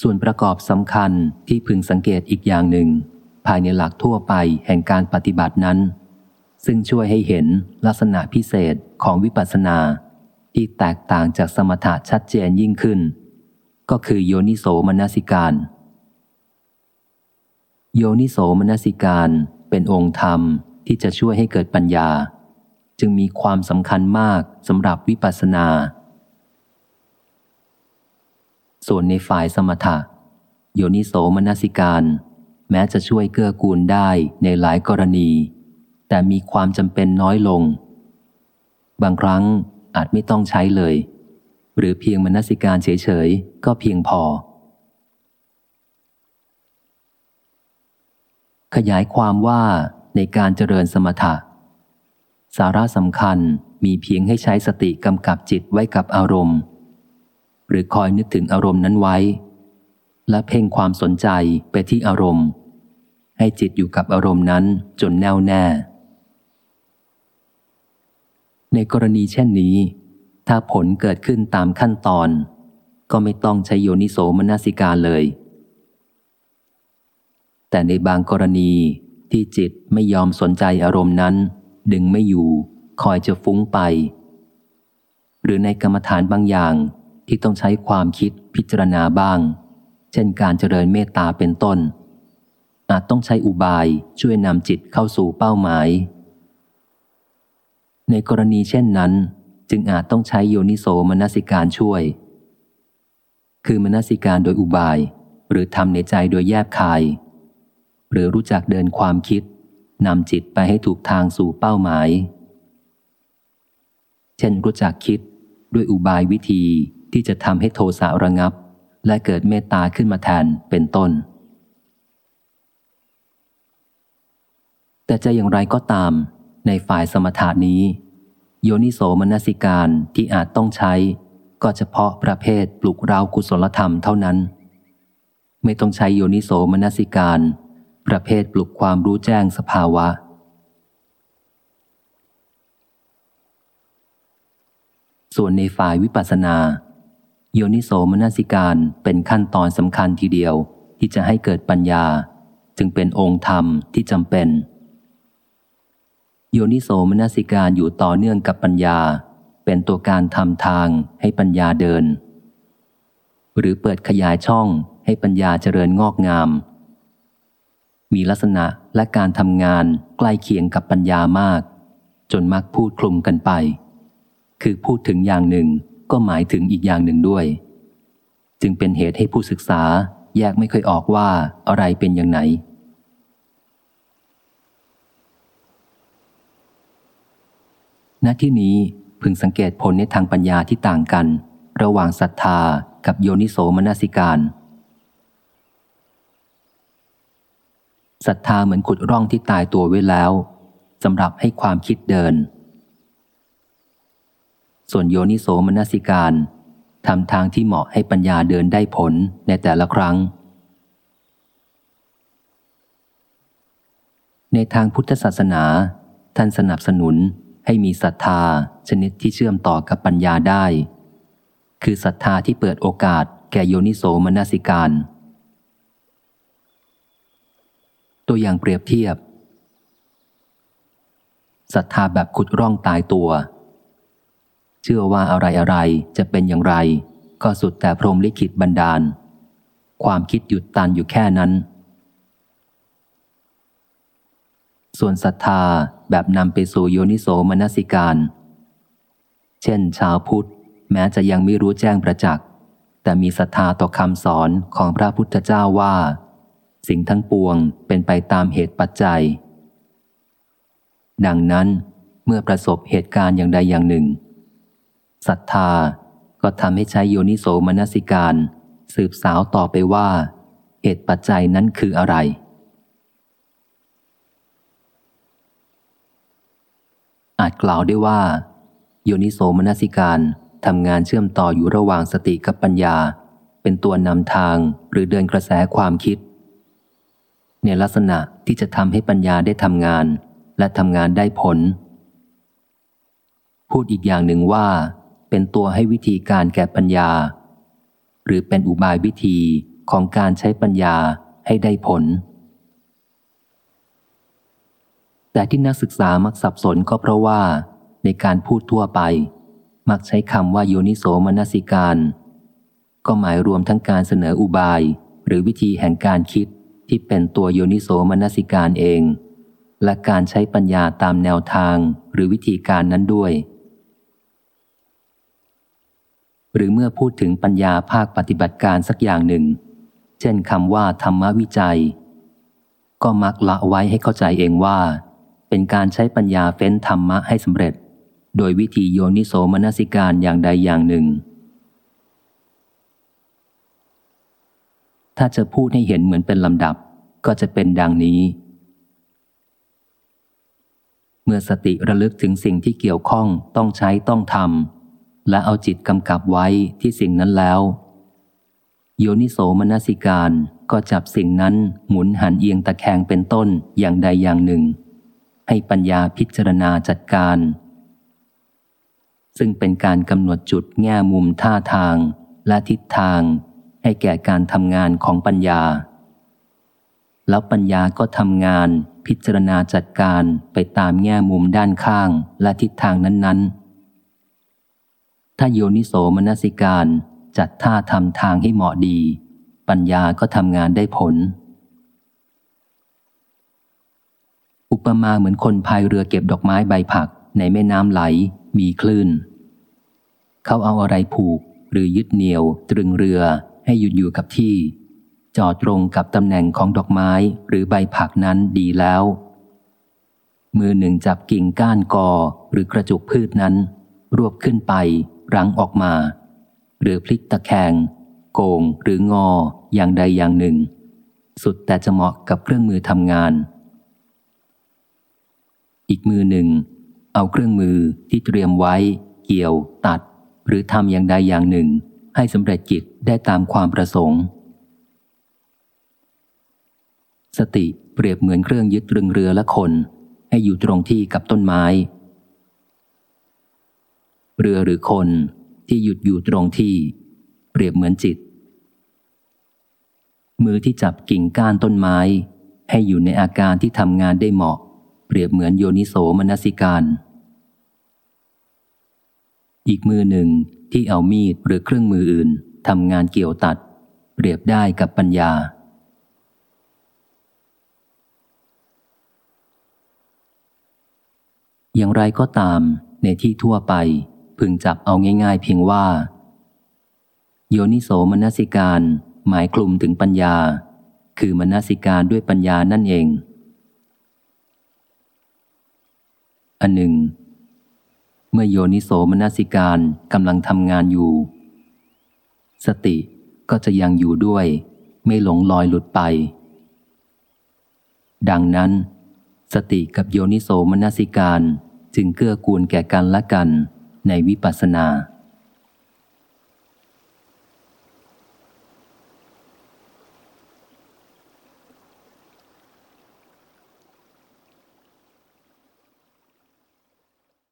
ส่วนประกอบสำคัญที่พึงสังเกตอีกอย่างหนึ่ง ภายในหลักทั่วไปแห่งการปฏิบัตินั้น ซึ่งช่วยให้เห็นลักษณะพิเศษของวิปัสสนา ที่แตกต่างจากสมถะชัดเจนยิ่งขึ้น ก็คือโยนิโสมนสิการ โยนิโสมนสิการเป็นองค์ธรรมที่จะช่วยให้เกิดปัญญา จึงมีความสำคัญมากสำหรับวิปัสสนา ส่วนในฝ่ายสมถะ โยนิโสมนสิการ แม้จะช่วยเกื้อกูลได้ในหลายกรณี แต่มีความจำเป็นน้อยลง บางครั้งอาจไม่ต้องใช้เลย หรือเพียงมนสิการเฉยๆ ก็เพียงพอ ขยายความว่าในการเจริญสมถะ สาระสำคัญมีเพียงให้ใช้สติกำกับจิตไว้กับอารมณ์ หรือคอยนึกถึงอารมณ์นั้นไว้ และเพ่งความสนใจไปที่อารมณ์ ให้จิตอยู่กับอารมณ์นั้นจนแน่วแน่ ในกรณีเช่นนี้ ถ้าผลเกิดขึ้นตามขั้นตอน ก็ไม่ต้องใช้โยนิโสมนสิการเลย แต่ในบางกรณีที่จิตไม่ยอมสนใจอารมณ์นั้น ดึงไม่อยู่ คอยจะฟุ้งไป หรือในกรรมฐานบางอย่าง ที่ต้องใช้ความคิดพิจารณาบ้าง เช่นการเจริญเมตตาเป็นต้น อาจต้องใช้อุบายช่วยนำจิตเข้าสู่เป้าหมาย ในกรณีเช่นนั้น จึงอาจต้องใช้โยนิโสมนสิการช่วย คือมนสิการโดยอุบาย หรือทำในใจโดยแยบคาย หรือรู้จักเดินความคิดนำจิตไปให้ถูกทางสู่เป้าหมาย เช่นรู้จักคิดด้วยอุบายวิธี ที่จะทำให้โทสะระงับ และเกิดเมตตาขึ้นมาแทนเป็นต้น แต่จะอย่างไรก็ตาม ในฝ่ายสมถานี้ โยนิโสมนสิการที่อาจต้องใช้ ก็เฉพาะประเภทปลุกเรากุศลธรรมเท่านั้น ไม่ต้องใช้โยนิโสมนสิการ ประเภทปลุกความรู้แจ้งสภาวะส่วนในฝ่ายวิปัสสนา โยนิโสมนสิการเป็นขั้นตอนสำคัญทีเดียวที่จะให้เกิดปัญญา จึงเป็นองค์ธรรมที่จำเป็น โยนิโสมนสิการอยู่ต่อเนื่องกับปัญญา เป็นตัวการทำทางให้ปัญญาเดิน หรือเปิดขยายช่องให้ปัญญาเจริญงอกงาม มีลักษณะและการทำงานใกล้เคียงกับปัญญามาก จนมักพูดคลุมกันไป คือพูดถึงอย่างหนึ่ง ก็หมายถึงอีกอย่างหนึ่งด้วย จึงเป็นเหตุให้ผู้ศึกษาแยกไม่ค่อยออกว่าอะไรเป็นอย่างไหน ณที่นี้พึงสังเกตผลในทางปัญญาที่ต่างกัน ระหว่างศรัทธากับโยนิโสมนสิการศรัทธาเหมือนขุดร่องที่ตายตัวไว้แล้วสำหรับให้ความคิดเดิน ส่วนโยนิโสมนสิการทำทางที่เหมาะให้ปัญญาเดินได้ผลในแต่ละครั้ง ในทางพุทธศาสนา ท่านสนับสนุนให้มีศรัทธาชนิดที่เชื่อมต่อกับปัญญาได้ คือศรัทธาที่เปิดโอกาสแก่โยนิโสมนสิการ ตัวอย่างเปรียบเทียบศรัทธาแบบขุดร่องตายตัว เชื่อว่าอะไรอะไรจะเป็นอย่างไร ก็สุดแต่พรมลิขิตบันดาล ความคิดหยุดตันอยู่แค่นั้น ส่วนศรัทธาแบบนำไปสู่โยนิโสมนสิการ เช่น ชาวพุทธ แม้จะยังไม่รู้แจ้งประจักษ์แต่มีศรัทธาต่อคำสอนของพระพุทธเจ้าว่า สิ่งทั้งปวงเป็นไปตามเหตุปัจจัย ดังนั้นเมื่อประสบเหตุการณ์อย่างใดอย่างหนึ่ง ศรัทธาก็ทำให้ใช้โยนิโสมนสิการ สืบสาวต่อไปว่า เหตุปัจจัยนั้นคืออะไร อาจกล่าวได้ว่า โยนิโสมนสิการทำงานเชื่อมต่ออยู่ระหว่างสติกับปัญญา เป็นตัวนำทางหรือเดินกระแสความคิด ในลักษณะที่จะทำให้ปัญญาได้ทำงาน และทำงานได้ผล พูดอีกอย่างหนึ่งว่า เป็นตัวให้วิธีการแก่ปัญญา หรือเป็นอุบายวิธีของการใช้ปัญญาให้ได้ผล แต่ที่นักศึกษามักสับสนก็เพราะว่า ในการพูดทั่วไป มักใช้คำว่าโยนิโสมนสิการ ก็หมายรวมทั้งการเสนออุบาย หรือวิธีแห่งการคิดที่เป็นตัวโยนิโสมนสิการเอง และการใช้ปัญญาตามแนวทางหรือวิธีการนั้นด้วย หรือเมื่อพูดถึงปัญญาภาคปฏิบัติการสักอย่างหนึ่ง เช่นคำว่าธรรมวิจัย ก็มักละไว้ให้เข้าใจเองว่า เป็นการใช้ปัญญาเฟ้นธรรมะให้สำเร็จ โดยวิธีโยนิโสมนสิการอย่างใดอย่างหนึ่ง ถ้าจะพูดให้เห็นเหมือนเป็นลำดับก็จะเป็นดังนี้ เมื่อสติระลึกถึงสิ่งที่เกี่ยวข้องต้องใช้ต้องทำ และเอาจิตกำกับไว้ที่สิ่งนั้นแล้ว โยนิโสมนสิการก็จับสิ่งนั้นหมุนหันเอียงตะแคงเป็นต้นอย่างใดอย่างหนึ่ง ให้ปัญญาพิจารณาจัดการ ซึ่งเป็นการกำหนดจุดแง่มุมท่าทางและทิศทาง ให้แก่การทำงานของปัญญา แล้วปัญญาก็ทำงานพิจารณาจัดการไปตามแง่มุมด้านข้างและทิศทางนั้น ๆ ถ้าโยนิโสมนสิการจัดท่าทำทางให้เหมาะดี ปัญญาก็ทำงานได้ผล อุปมาเหมือนคนพายเรือเก็บดอกไม้ใบผักในแม่น้ำไหล มีคลื่น เขาเอาอะไรผูกหรือยึดเหนี่ยว ตรึงเรือให้หยุดอยู่กับที่ จอดตรงกับตำแหน่งของดอกไม้หรือใบผักนั้นดีแล้ว มือหนึ่งจับกิ่งก้านกอหรือกระจุกพืชนั้น รวบขึ้นไป รั้งออกมา หรือพลิกตะแคง โกงหรืองออย่างใดอย่างหนึ่ง สุดแต่จะเหมาะกับเครื่องมือทำงาน อีกมือหนึ่ง เอาเครื่องมือที่เตรียมไว้ เกี่ยว ตัด หรือทำอย่างใดอย่างหนึ่ง ให้สำเร็จกิจได้ตามความประสงค์ สติเปรียบเหมือนเครื่องยึดตรึงเรือและคน ให้อยู่ตรงที่กับต้นไม้ เรือหรือคนที่หยุดอยู่ตรงที่ เปรียบเหมือนจิต มือที่จับกิ่งก้านต้นไม้ ให้อยู่ในอาการที่ทำงานได้เหมาะ เปรียบเหมือนโยนิโสมนสิการ อีกมือหนึ่งที่เอามีดหรือเครื่องมืออื่นทำงานเกี่ยวตัด เปรียบได้กับปัญญาอย่างไรก็ตามในที่ทั่วไป พึงจับเอาง่ายๆเพียงว่า โยนิโสมนสิการ หมายกลุ่มถึงปัญญา คือมนสิการด้วยปัญญานั่นเอง อันหนึ่ง เมื่อโยนิโสมนสิการกำลังทำงานอยู่ สติก็จะยังอยู่ด้วย ไม่หลงลอยหลุดไป ดังนั้น สติกับโยนิโสมนสิการจึงเกื้อกูลแก่กันและกัน ในวิปัสสนา